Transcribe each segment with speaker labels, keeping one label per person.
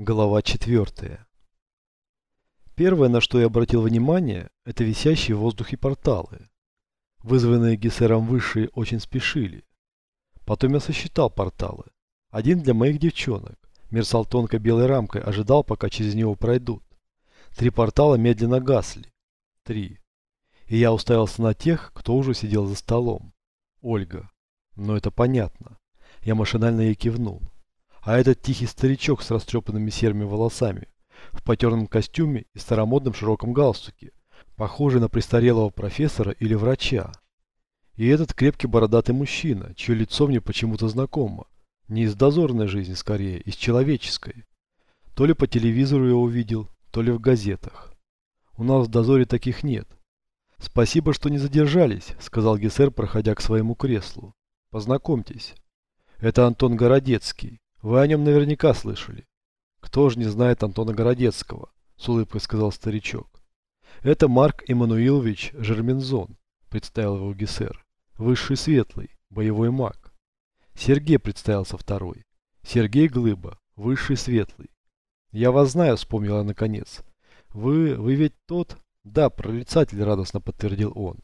Speaker 1: Глава 4. Первое, на что я обратил внимание, это висящие в воздухе порталы. Вызванные Гессером высшие очень спешили. Потом я сосчитал порталы. Один для моих девчонок. Мерцал тонкой белой рамкой, ожидал, пока через него пройдут. Три портала медленно гасли. Три. И я уставился на тех, кто уже сидел за столом. Ольга. Но это понятно. Я машинально ей кивнул. А этот тихий старичок с растрепанными серыми волосами, в потерном костюме и старомодном широком галстуке, похожий на престарелого профессора или врача. И этот крепкий бородатый мужчина, чье лицо мне почему-то знакомо. Не из дозорной жизни, скорее, из человеческой. То ли по телевизору я увидел, то ли в газетах. У нас в дозоре таких нет. Спасибо, что не задержались, сказал Гессер, проходя к своему креслу. Познакомьтесь. Это Антон Городецкий. Вы о нем наверняка слышали. Кто же не знает Антона Городецкого? С улыбкой сказал старичок. Это Марк Эммануилович Жермензон, представил его Гессер. Высший светлый, боевой маг. Сергей представился второй. Сергей Глыба, высший светлый. Я вас знаю, вспомнила наконец. Вы, вы ведь тот? Да, прорицатель, радостно подтвердил он.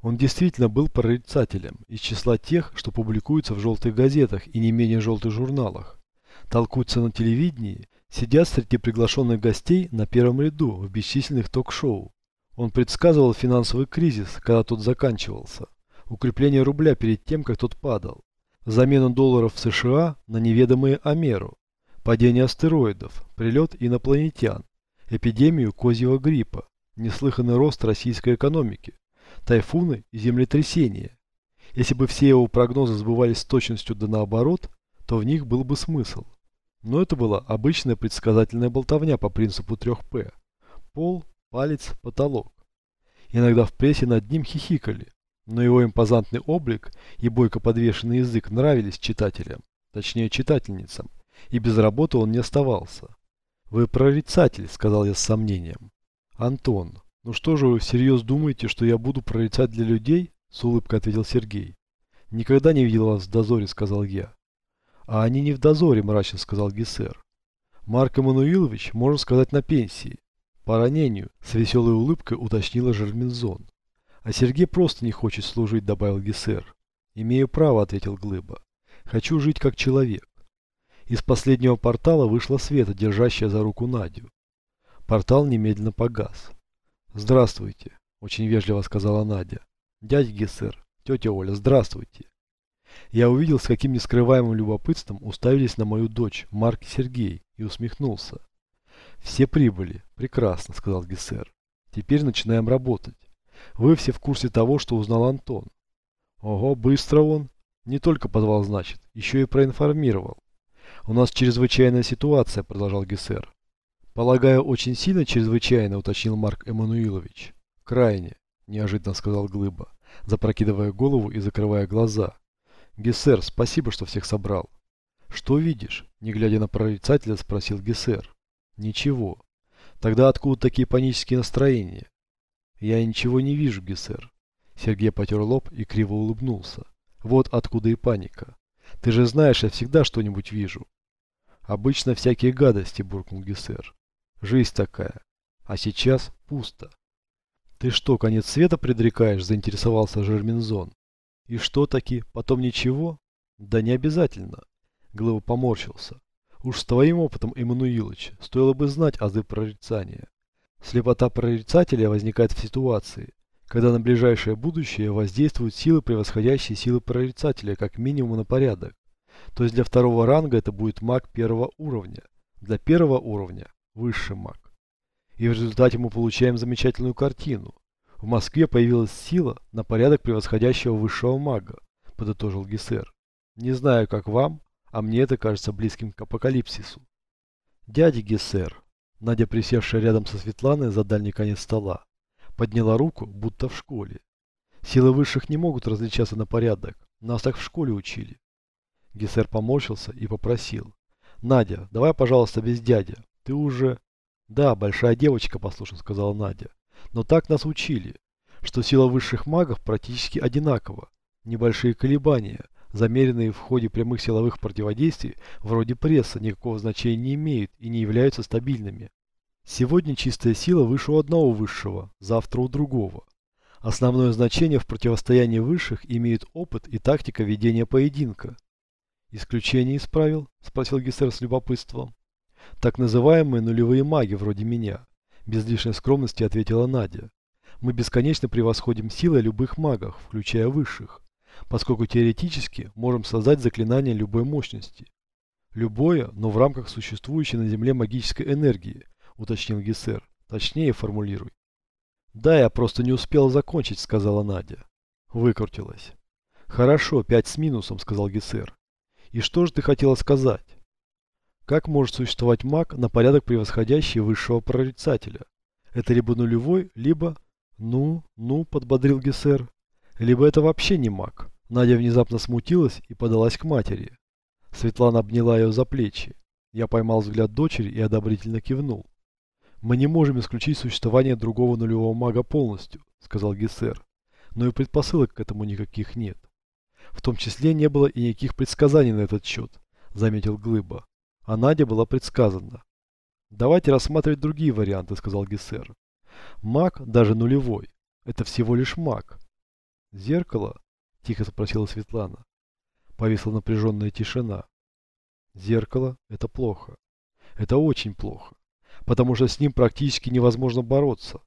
Speaker 1: Он действительно был прорицателем из числа тех, что публикуются в желтых газетах и не менее желтых журналах. Толкутся на телевидении, сидят среди приглашенных гостей на первом ряду в бесчисленных ток-шоу. Он предсказывал финансовый кризис, когда тот заканчивался, укрепление рубля перед тем, как тот падал, замену долларов в США на неведомые Амеру, падение астероидов, прилет инопланетян, эпидемию козьего гриппа, неслыханный рост российской экономики, тайфуны и землетрясения. Если бы все его прогнозы сбывались с точностью да наоборот, то в них был бы смысл. Но это была обычная предсказательная болтовня по принципу 3П. Пол, палец, потолок. Иногда в прессе над ним хихикали, но его импозантный облик и бойко подвешенный язык нравились читателям, точнее читательницам, и без работы он не оставался. «Вы прорицатель», — сказал я с сомнением. «Антон, «Ну что же вы всерьез думаете, что я буду прорицать для людей?» С улыбкой ответил Сергей. «Никогда не видел вас в дозоре», сказал я. «А они не в дозоре», мрачно сказал Гессер. «Марк Эммануилович, можно сказать, на пенсии. По ранению», с веселой улыбкой уточнила Жермензон. «А Сергей просто не хочет служить», добавил Гессер. «Имею право», ответил Глыба. «Хочу жить как человек». Из последнего портала вышла Света, держащая за руку Надю. Портал немедленно погас. «Здравствуйте», – очень вежливо сказала Надя. «Дядя Гессер, тетя Оля, здравствуйте». Я увидел, с каким нескрываемым любопытством уставились на мою дочь, Марк и Сергей, и усмехнулся. «Все прибыли. Прекрасно», – сказал Гессер. «Теперь начинаем работать. Вы все в курсе того, что узнал Антон». «Ого, быстро он. Не только позвал, значит, еще и проинформировал». «У нас чрезвычайная ситуация», – продолжал Гессер. Полагаю, очень сильно чрезвычайно, уточнил Марк Эммануилович. Крайне, неожиданно сказал Глыба, запрокидывая голову и закрывая глаза. Гессер, спасибо, что всех собрал. Что видишь? Не глядя на прорицателя, спросил Гессер. Ничего. Тогда откуда такие панические настроения? Я ничего не вижу, Гессер. Сергей потер лоб и криво улыбнулся. Вот откуда и паника. Ты же знаешь, я всегда что-нибудь вижу. Обычно всякие гадости, буркнул Гессер. Жизнь такая. А сейчас пусто. Ты что, конец света предрекаешь? Заинтересовался Жермензон. И что таки? Потом ничего? Да не обязательно. Глыва поморщился. Уж с твоим опытом, Эммануилович, стоило бы знать азы прорицания. Слепота прорицателя возникает в ситуации, когда на ближайшее будущее воздействуют силы, превосходящие силы прорицателя, как минимум на порядок. То есть для второго ранга это будет маг первого уровня. Для первого уровня высший маг. И в результате мы получаем замечательную картину. В Москве появилась сила на порядок превосходящего высшего мага, подытожил Гессер. Не знаю, как вам, а мне это кажется близким к апокалипсису. Дядя Гессер, Надя, присевшая рядом со Светланой за дальний конец стола, подняла руку, будто в школе. Силы высших не могут различаться на порядок, нас так в школе учили. Гессер поморщился и попросил. Надя, давай, пожалуйста, без дядя. Ты уже... Да, большая девочка, послушно сказала Надя. Но так нас учили, что сила высших магов практически одинакова. Небольшие колебания, замеренные в ходе прямых силовых противодействий, вроде пресса, никакого значения не имеют и не являются стабильными. Сегодня чистая сила выше у одного высшего, завтра у другого. Основное значение в противостоянии высших имеют опыт и тактика ведения поединка. «Исключение из правил?» – спросил Гессер с любопытством. «Так называемые нулевые маги вроде меня», – без лишней скромности ответила Надя. «Мы бесконечно превосходим силой любых магов, включая высших, поскольку теоретически можем создать заклинание любой мощности. Любое, но в рамках существующей на Земле магической энергии, уточнил Гессер. Точнее формулируй. Да, я просто не успел закончить, сказала Надя. Выкрутилась. Хорошо, пять с минусом, сказал Гессер. И что же ты хотела сказать? Как может существовать маг на порядок превосходящий высшего прорицателя? Это либо нулевой, либо... Ну, ну, подбодрил Гессер. Либо это вообще не маг. Надя внезапно смутилась и подалась к матери. Светлана обняла ее за плечи. Я поймал взгляд дочери и одобрительно кивнул. «Мы не можем исключить существование другого нулевого мага полностью», — сказал Гессер. «Но и предпосылок к этому никаких нет. В том числе не было и никаких предсказаний на этот счет», — заметил Глыба. А Надя была предсказана. «Давайте рассматривать другие варианты», — сказал Гессер. «Маг, даже нулевой, это всего лишь маг». «Зеркало?» — тихо спросила Светлана. Повисла напряженная тишина. «Зеркало — это плохо. Это очень плохо потому что с ним практически невозможно бороться.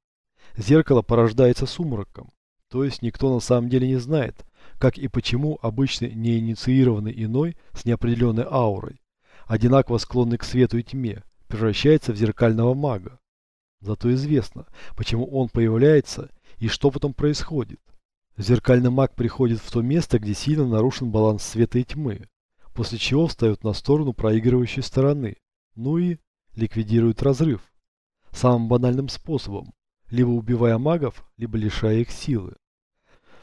Speaker 1: Зеркало порождается сумраком, то есть никто на самом деле не знает, как и почему обычный неинициированный иной с неопределенной аурой, одинаково склонный к свету и тьме, превращается в зеркального мага. Зато известно, почему он появляется и что потом происходит. Зеркальный маг приходит в то место, где сильно нарушен баланс света и тьмы, после чего встает на сторону проигрывающей стороны, ну и ликвидирует разрыв. Самым банальным способом, либо убивая магов, либо лишая их силы.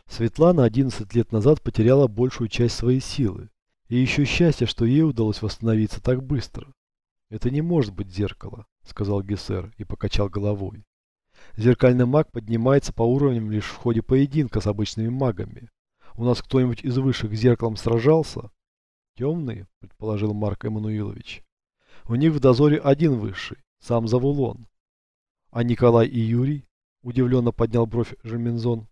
Speaker 1: Светлана 11 лет назад потеряла большую часть своей силы. И еще счастье, что ей удалось восстановиться так быстро. «Это не может быть зеркало», — сказал Гессер и покачал головой. «Зеркальный маг поднимается по уровням лишь в ходе поединка с обычными магами. У нас кто-нибудь из высших зеркалом сражался?» «Темный», — предположил Марк Эммануилович. У них в дозоре один высший, сам Завулон. А Николай и Юрий? Удивленно поднял бровь Жермензон.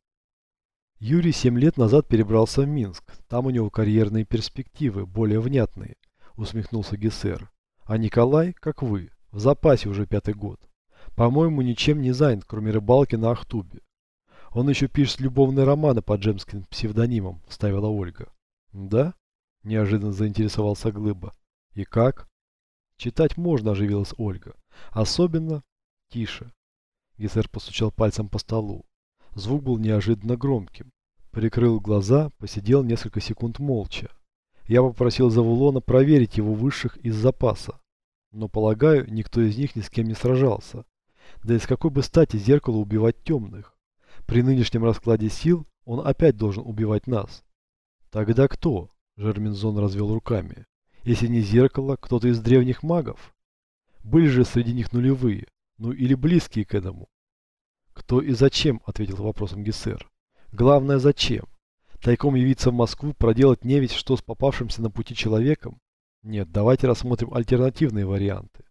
Speaker 1: Юрий семь лет назад перебрался в Минск. Там у него карьерные перспективы, более внятные, усмехнулся Гессер. А Николай, как вы, в запасе уже пятый год. По-моему, ничем не занят, кроме рыбалки на Ахтубе. Он еще пишет любовные романы под джемским псевдонимом, ставила Ольга. Да? Неожиданно заинтересовался Глыба. И как? Читать можно, оживилась Ольга. Особенно... Тише. Гессер постучал пальцем по столу. Звук был неожиданно громким. Прикрыл глаза, посидел несколько секунд молча. Я попросил Завулона проверить его высших из запаса. Но, полагаю, никто из них ни с кем не сражался. Да и с какой бы стати зеркало убивать темных? При нынешнем раскладе сил он опять должен убивать нас. Тогда кто? Жермензон развел руками. Если не зеркало, кто-то из древних магов. Были же среди них нулевые, ну или близкие к этому. Кто и зачем, ответил вопросом Гессер. Главное, зачем? Тайком явиться в Москву, проделать не ведь что с попавшимся на пути человеком? Нет, давайте рассмотрим альтернативные варианты.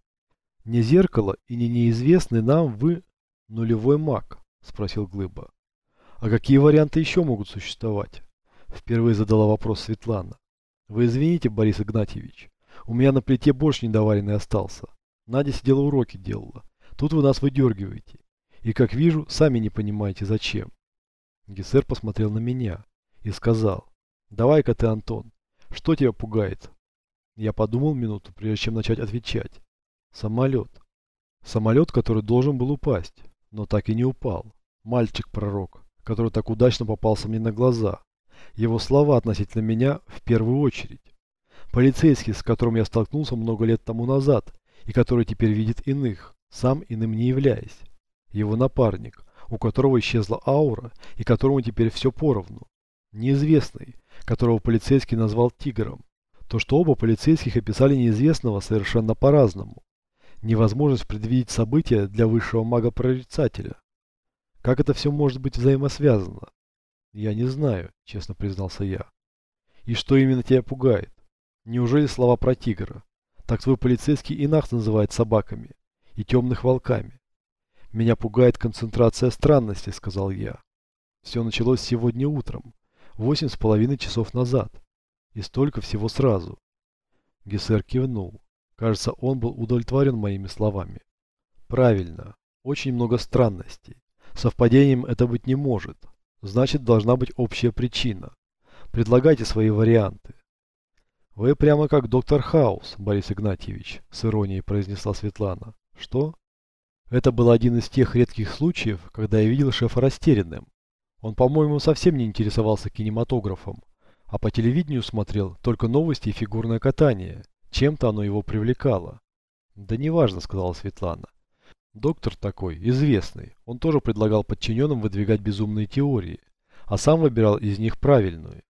Speaker 1: Не зеркало и не неизвестный нам вы нулевой маг, спросил Глыба. А какие варианты еще могут существовать? Впервые задала вопрос Светлана. Вы извините, Борис Игнатьевич, у меня на плите борщ недоваренный остался. Надя сидела уроки делала. Тут вы нас выдергиваете. И, как вижу, сами не понимаете, зачем. Гессер посмотрел на меня и сказал, давай-ка ты, Антон, что тебя пугает? Я подумал минуту, прежде чем начать отвечать. Самолет. Самолет, который должен был упасть, но так и не упал. Мальчик-пророк, который так удачно попался мне на глаза, его слова относительно меня в первую очередь. Полицейский, с которым я столкнулся много лет тому назад, и который теперь видит иных, сам иным не являясь. Его напарник, у которого исчезла аура, и которому теперь все поровну. Неизвестный, которого полицейский назвал тигром. То, что оба полицейских описали неизвестного совершенно по-разному. Невозможность предвидеть события для высшего мага-прорицателя. Как это все может быть взаимосвязано? «Я не знаю», — честно признался я. И что именно тебя пугает? Неужели слова про тигра? Так твой полицейский и нас называет собаками и темных волками. Меня пугает концентрация странностей, сказал я. Все началось сегодня утром, восемь с половиной часов назад. И столько всего сразу. Гессер кивнул. Кажется, он был удовлетворен моими словами. Правильно. Очень много странностей. Совпадением это быть не может. Значит, должна быть общая причина. Предлагайте свои варианты. Вы прямо как доктор Хаус, Борис Игнатьевич, с иронией произнесла Светлана. Что? Это был один из тех редких случаев, когда я видел шефа растерянным. Он, по-моему, совсем не интересовался кинематографом, а по телевидению смотрел только новости и фигурное катание. Чем-то оно его привлекало. Да неважно, сказала Светлана. Доктор такой, известный. Он тоже предлагал подчиненным выдвигать безумные теории, а сам выбирал из них правильную.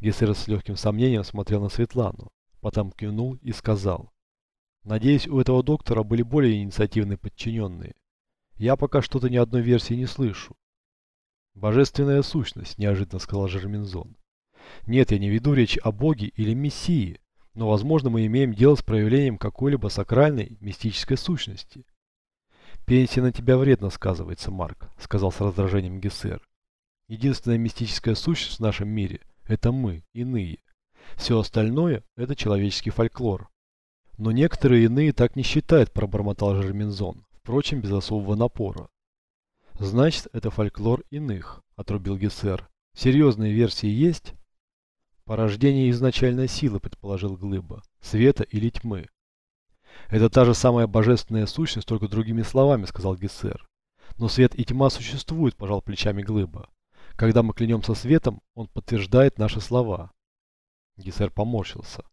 Speaker 1: Гессер с легким сомнением смотрел на Светлану, потом кивнул и сказал. Надеюсь, у этого доктора были более инициативные подчиненные. Я пока что-то ни одной версии не слышу. Божественная сущность, неожиданно сказал Жермензон. Нет, я не веду речь о Боге или Мессии, но, возможно, мы имеем дело с проявлением какой-либо сакральной, мистической сущности. Пенсия на тебя вредно сказывается, Марк, сказал с раздражением Гессер. Единственная мистическая сущность в нашем мире – это мы, иные. Все остальное – это человеческий фольклор. Но некоторые иные так не считают, пробормотал Жермензон, впрочем, без особого напора. Значит, это фольклор иных, отрубил Гессер. Серьезные версии есть? Порождение изначальной силы, предположил Глыба. Света или тьмы. Это та же самая божественная сущность, только другими словами, сказал Гессер. Но свет и тьма существуют, пожал плечами Глыба. Когда мы клянемся светом, он подтверждает наши слова. Гессер поморщился.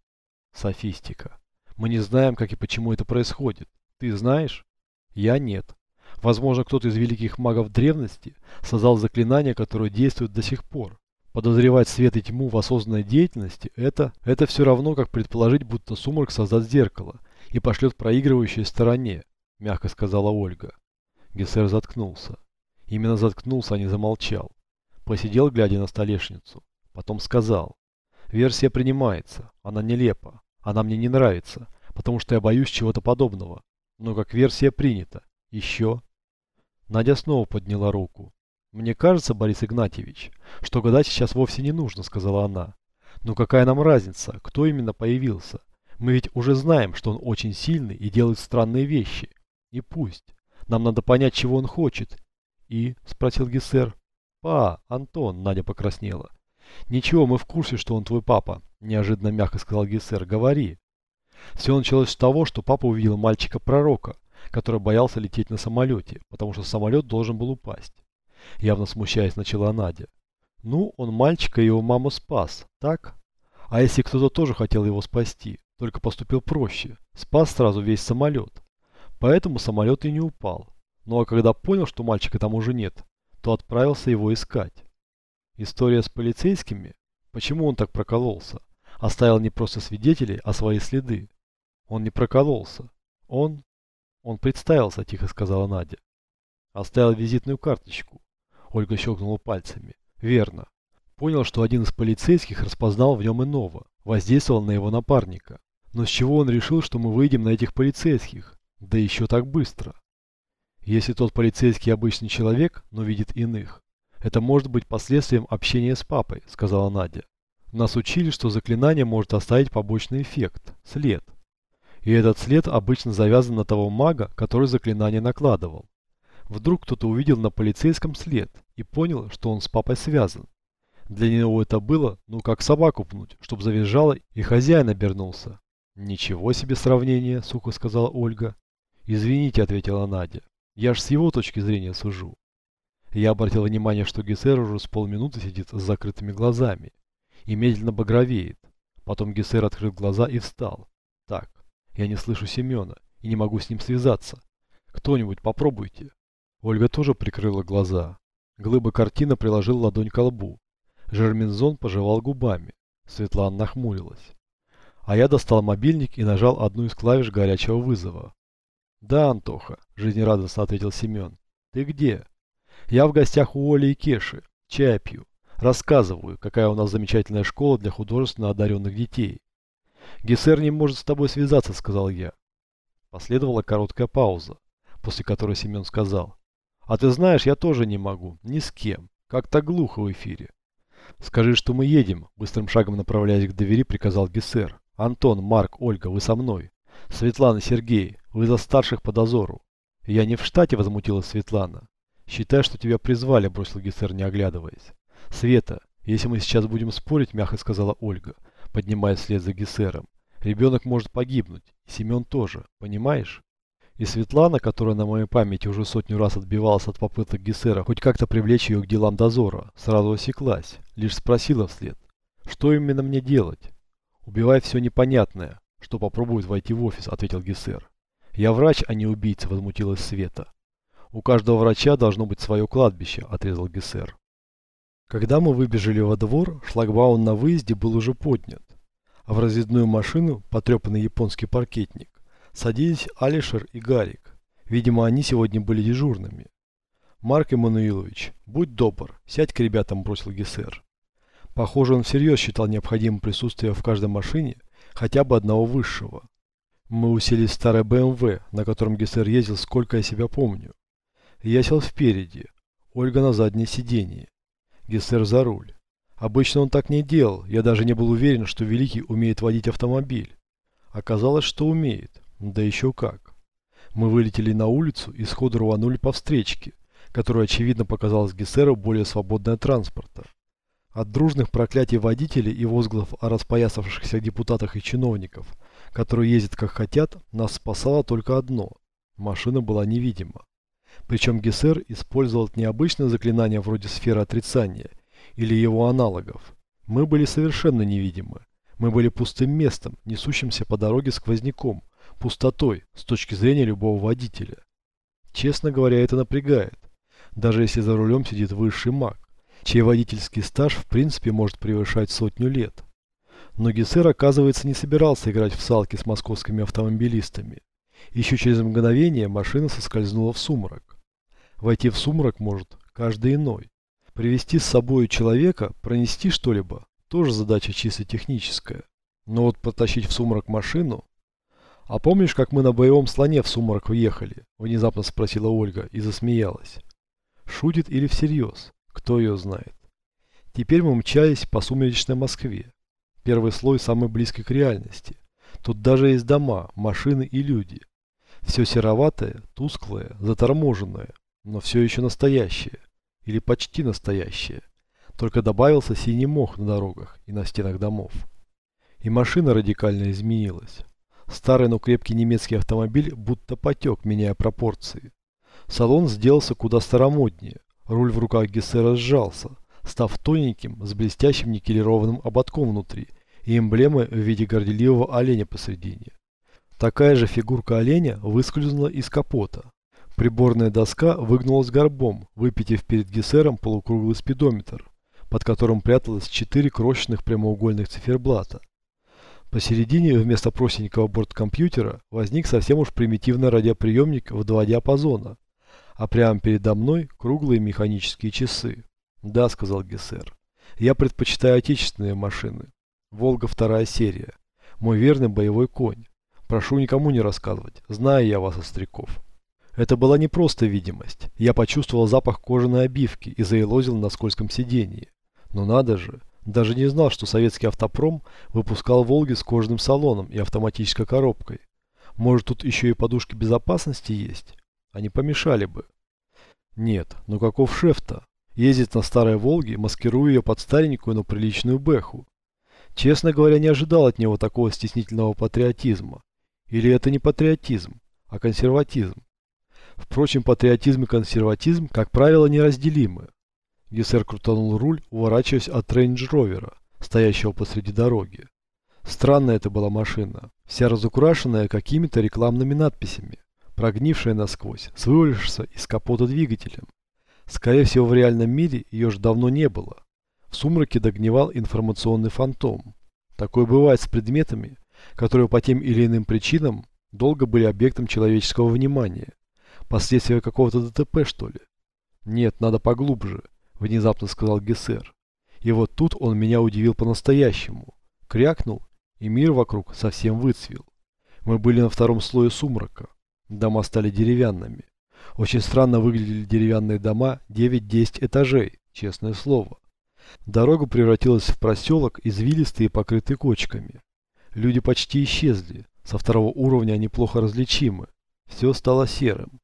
Speaker 1: Софистика. Мы не знаем, как и почему это происходит. Ты знаешь? Я нет. Возможно, кто-то из великих магов древности создал заклинание, которое действует до сих пор. Подозревать свет и тьму в осознанной деятельности – это, это все равно, как предположить, будто сумрак создаст зеркало и пошлет проигрывающей стороне, мягко сказала Ольга. Гессер заткнулся. Именно заткнулся, а не замолчал. Посидел, глядя на столешницу. Потом сказал. Версия принимается. Она нелепа. Она мне не нравится, потому что я боюсь чего-то подобного. Но как версия принята. Еще. Надя снова подняла руку. «Мне кажется, Борис Игнатьевич, что гадать сейчас вовсе не нужно», — сказала она. «Но какая нам разница, кто именно появился? Мы ведь уже знаем, что он очень сильный и делает странные вещи. И пусть. Нам надо понять, чего он хочет». «И?» — спросил Гессер. «Па, Антон», — Надя покраснела. «Ничего, мы в курсе, что он твой папа», – неожиданно мягко сказал Гессер. «Говори». Все началось с того, что папа увидел мальчика-пророка, который боялся лететь на самолете, потому что самолет должен был упасть. Явно смущаясь, начала Надя. Ну, он мальчика и его маму спас, так? А если кто-то тоже хотел его спасти, только поступил проще, спас сразу весь самолет. Поэтому самолет и не упал. Ну а когда понял, что мальчика там уже нет, то отправился его искать. История с полицейскими? Почему он так прокололся? Оставил не просто свидетелей, а свои следы. Он не прокололся. Он... Он представился, тихо сказала Надя. Оставил визитную карточку. Ольга щелкнула пальцами. Верно. Понял, что один из полицейских распознал в нем иного. Воздействовал на его напарника. Но с чего он решил, что мы выйдем на этих полицейских? Да еще так быстро. Если тот полицейский обычный человек, но видит иных, это может быть последствием общения с папой, сказала Надя. Нас учили, что заклинание может оставить побочный эффект – след. И этот след обычно завязан на того мага, который заклинание накладывал. Вдруг кто-то увидел на полицейском след и понял, что он с папой связан. Для него это было, ну как собаку пнуть, чтобы завизжало и хозяин обернулся. «Ничего себе сравнение», – сухо сказала Ольга. «Извините», – ответила Надя. «Я ж с его точки зрения сужу. Я обратил внимание, что Гессер уже с полминуты сидит с закрытыми глазами и медленно багровеет. Потом Гессер открыл глаза и встал. Так, я не слышу Семена и не могу с ним связаться. Кто-нибудь попробуйте. Ольга тоже прикрыла глаза. Глыба картина приложил ладонь к лбу. Жермензон пожевал губами. Светлана нахмурилась. А я достал мобильник и нажал одну из клавиш горячего вызова. «Да, Антоха», – жизнерадостно ответил Семен. «Ты где?» Я в гостях у Оли и Кеши. Чай пью. Рассказываю, какая у нас замечательная школа для художественно одаренных детей. Гессер не может с тобой связаться, сказал я. Последовала короткая пауза, после которой Семен сказал. А ты знаешь, я тоже не могу, ни с кем. Как-то глухо в эфире. Скажи, что мы едем, быстрым шагом направляясь к двери, приказал Гессер. Антон, Марк, Ольга, вы со мной. Светлана, Сергей, вы за старших по дозору. Я не в штате, возмутилась Светлана. Считай, что тебя призвали, бросил Гессер, не оглядываясь. Света, если мы сейчас будем спорить, мягко сказала Ольга, поднимаясь вслед за Гессером, ребенок может погибнуть, и Семен тоже, понимаешь? И Светлана, которая на моей памяти уже сотню раз отбивалась от попыток Гессера хоть как-то привлечь ее к делам дозора, сразу осеклась, лишь спросила вслед, что именно мне делать? Убивай все непонятное, что попробует войти в офис, ответил Гессер. Я врач, а не убийца, возмутилась Света. У каждого врача должно быть свое кладбище, отрезал Гессер. Когда мы выбежали во двор, шлагбаум на выезде был уже поднят, а в разъездную машину, потрепанный японский паркетник, садились Алишер и Гарик. Видимо, они сегодня были дежурными. «Марк Эммануилович, будь добр, сядь к ребятам», – бросил Гессер. Похоже, он всерьез считал необходимым присутствие в каждой машине хотя бы одного высшего. Мы уселись в старое БМВ, на котором Гессер ездил, сколько я себя помню. Я сел впереди, Ольга на заднее сиденье, Гессер за руль. Обычно он так не делал, я даже не был уверен, что Великий умеет водить автомобиль. Оказалось, что умеет, да еще как. Мы вылетели на улицу и сходу рванули по встречке, которая очевидно показалась Гессеру более свободной от транспорта. От дружных проклятий водителей и возгласов о распоясавшихся депутатах и чиновников – которые ездят как хотят, нас спасало только одно – машина была невидима. Причем Гессер использовал необычное заклинание вроде сферы отрицания или его аналогов. Мы были совершенно невидимы. Мы были пустым местом, несущимся по дороге сквозняком, пустотой с точки зрения любого водителя. Честно говоря, это напрягает. Даже если за рулем сидит высший маг, чей водительский стаж в принципе может превышать сотню лет. Но Гессер, оказывается, не собирался играть в салки с московскими автомобилистами. Еще через мгновение машина соскользнула в сумрак. Войти в сумрак может каждый иной. Привести с собой человека, пронести что-либо, тоже задача чисто техническая. Но вот потащить в сумрак машину... А помнишь, как мы на боевом слоне в сумрак въехали? Внезапно спросила Ольга и засмеялась. Шутит или всерьез? Кто ее знает? Теперь мы мчались по сумеречной Москве. Первый слой самый близкий к реальности. Тут даже есть дома, машины и люди. Все сероватое, тусклое, заторможенное, но все еще настоящее. Или почти настоящее. Только добавился синий мох на дорогах и на стенах домов. И машина радикально изменилась. Старый, но крепкий немецкий автомобиль будто потек, меняя пропорции. Салон сделался куда старомоднее. Руль в руках Гессера сжался, став тоненьким, с блестящим никелированным ободком внутри и эмблемы в виде горделивого оленя посредине. Такая же фигурка оленя выскользнула из капота. Приборная доска выгнулась горбом, выпитив перед Гессером полукруглый спидометр, под которым пряталось четыре крошечных прямоугольных циферблата. Посередине вместо простенького борткомпьютера возник совсем уж примитивный радиоприемник в два диапазона, а прямо передо мной круглые механические часы. «Да», — сказал Гессер, — «я предпочитаю отечественные машины. Волга вторая серия. Мой верный боевой конь. Прошу никому не рассказывать, знаю я вас, остряков. Это была не просто видимость. Я почувствовал запах кожаной обивки и заелозил на скользком сиденье. Но надо же, даже не знал, что советский автопром выпускал «Волги» с кожаным салоном и автоматической коробкой. Может, тут еще и подушки безопасности есть? Они помешали бы. Нет, ну каков шеф-то? Ездит на старой «Волге», маскируя ее под старенькую, но приличную «Бэху». Честно говоря, не ожидал от него такого стеснительного патриотизма. Или это не патриотизм, а консерватизм. Впрочем, патриотизм и консерватизм, как правило, неразделимы. Гессер крутанул руль, уворачиваясь от рейндж-ровера, стоящего посреди дороги. Странная это была машина, вся разукрашенная какими-то рекламными надписями, прогнившая насквозь, с из капота двигателем. Скорее всего, в реальном мире ее же давно не было. В сумраке догнивал информационный фантом. Такое бывает с предметами, которые по тем или иным причинам долго были объектом человеческого внимания. Последствия какого-то ДТП, что ли? Нет, надо поглубже, внезапно сказал Гессер. И вот тут он меня удивил по-настоящему. Крякнул, и мир вокруг совсем выцвел. Мы были на втором слое сумрака. Дома стали деревянными. Очень странно выглядели деревянные дома 9-10 этажей, честное слово. Дорога превратилась в проселок, извилистый и покрытый кочками. Люди почти исчезли. Со второго уровня они плохо различимы. Все стало серым.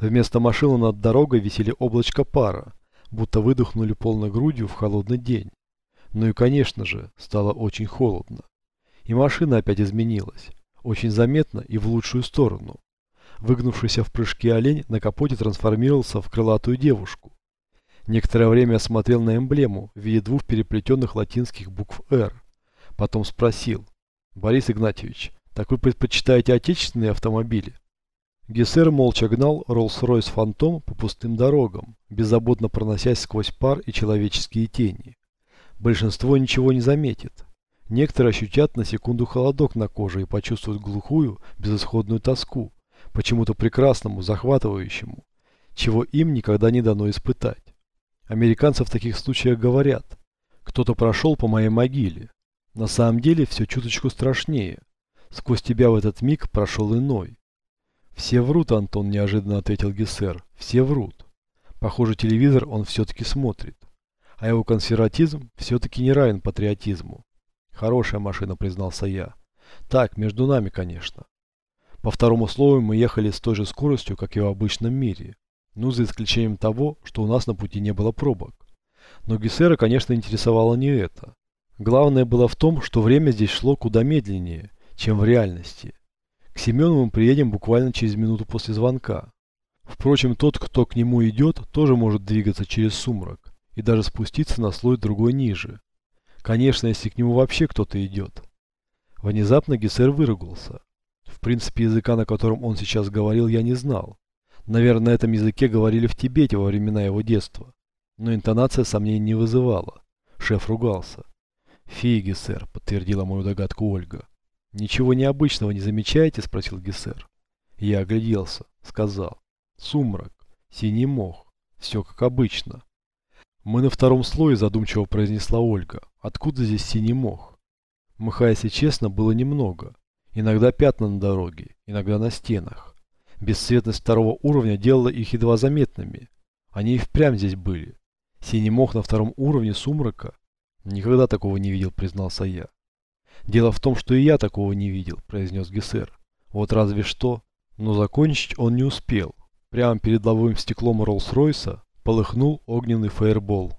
Speaker 1: Вместо машины над дорогой висели облачко пара, будто выдохнули полной грудью в холодный день. Ну и конечно же, стало очень холодно. И машина опять изменилась. Очень заметно и в лучшую сторону. Выгнувшийся в прыжке олень на капоте трансформировался в крылатую девушку. Некоторое время смотрел на эмблему в виде двух переплетенных латинских букв «Р». Потом спросил. «Борис Игнатьевич, так вы предпочитаете отечественные автомобили?» Гессер молча гнал Роллс-Ройс Фантом по пустым дорогам, беззаботно проносясь сквозь пар и человеческие тени. Большинство ничего не заметит. Некоторые ощутят на секунду холодок на коже и почувствуют глухую, безысходную тоску, почему-то прекрасному, захватывающему, чего им никогда не дано испытать. Американцы в таких случаях говорят, кто-то прошел по моей могиле. На самом деле все чуточку страшнее. Сквозь тебя в этот миг прошел иной. Все врут, Антон, неожиданно ответил Гессер. Все врут. Похоже, телевизор он все-таки смотрит. А его консерватизм все-таки не равен патриотизму. Хорошая машина, признался я. Так, между нами, конечно. По второму слову мы ехали с той же скоростью, как и в обычном мире. Ну, за исключением того, что у нас на пути не было пробок. Но Гессера, конечно, интересовало не это. Главное было в том, что время здесь шло куда медленнее, чем в реальности. К Семену мы приедем буквально через минуту после звонка. Впрочем, тот, кто к нему идет, тоже может двигаться через сумрак и даже спуститься на слой другой ниже. Конечно, если к нему вообще кто-то идет. Внезапно Гессер выругался. В принципе, языка, на котором он сейчас говорил, я не знал. Наверное, на этом языке говорили в Тибете во времена его детства. Но интонация сомнений не вызывала. Шеф ругался. «Фи, Гессер», — подтвердила мою догадку Ольга. «Ничего необычного не замечаете?» — спросил Гессер. Я огляделся, сказал. «Сумрак, синий мох, все как обычно». «Мы на втором слое», — задумчиво произнесла Ольга. Откуда здесь синий мох? Мха, если честно, было немного. Иногда пятна на дороге, иногда на стенах. Бесцветность второго уровня делала их едва заметными. Они и впрямь здесь были. Синий мох на втором уровне сумрака? Никогда такого не видел, признался я. Дело в том, что и я такого не видел, произнес Гессер. Вот разве что. Но закончить он не успел. Прямо перед лобовым стеклом Роллс-Ройса полыхнул огненный фаербол.